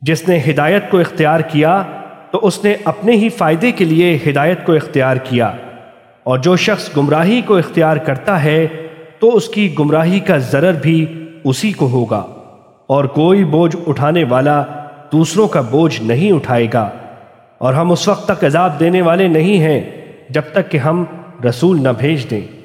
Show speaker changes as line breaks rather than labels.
جس نے ہدایت کو اختیار کیا تو اس نے اپنے ہی فائدے کے لیے ہدایت کو اختیار کیا۔ اور جو شخص گمراہی کو اختیار کرتا ہے تو اس کی گمراہی کا ضرر بھی اسی کو ہوگا۔ اور کوئی بوجھ اٹھانے والا دوسروں کا بوجھ نہیں اٹھائے گا۔ اور ہم اس وقت تک عذاب دینے والے نہیں ہیں جب تک کہ ہم رسول نہ بھیج دیں۔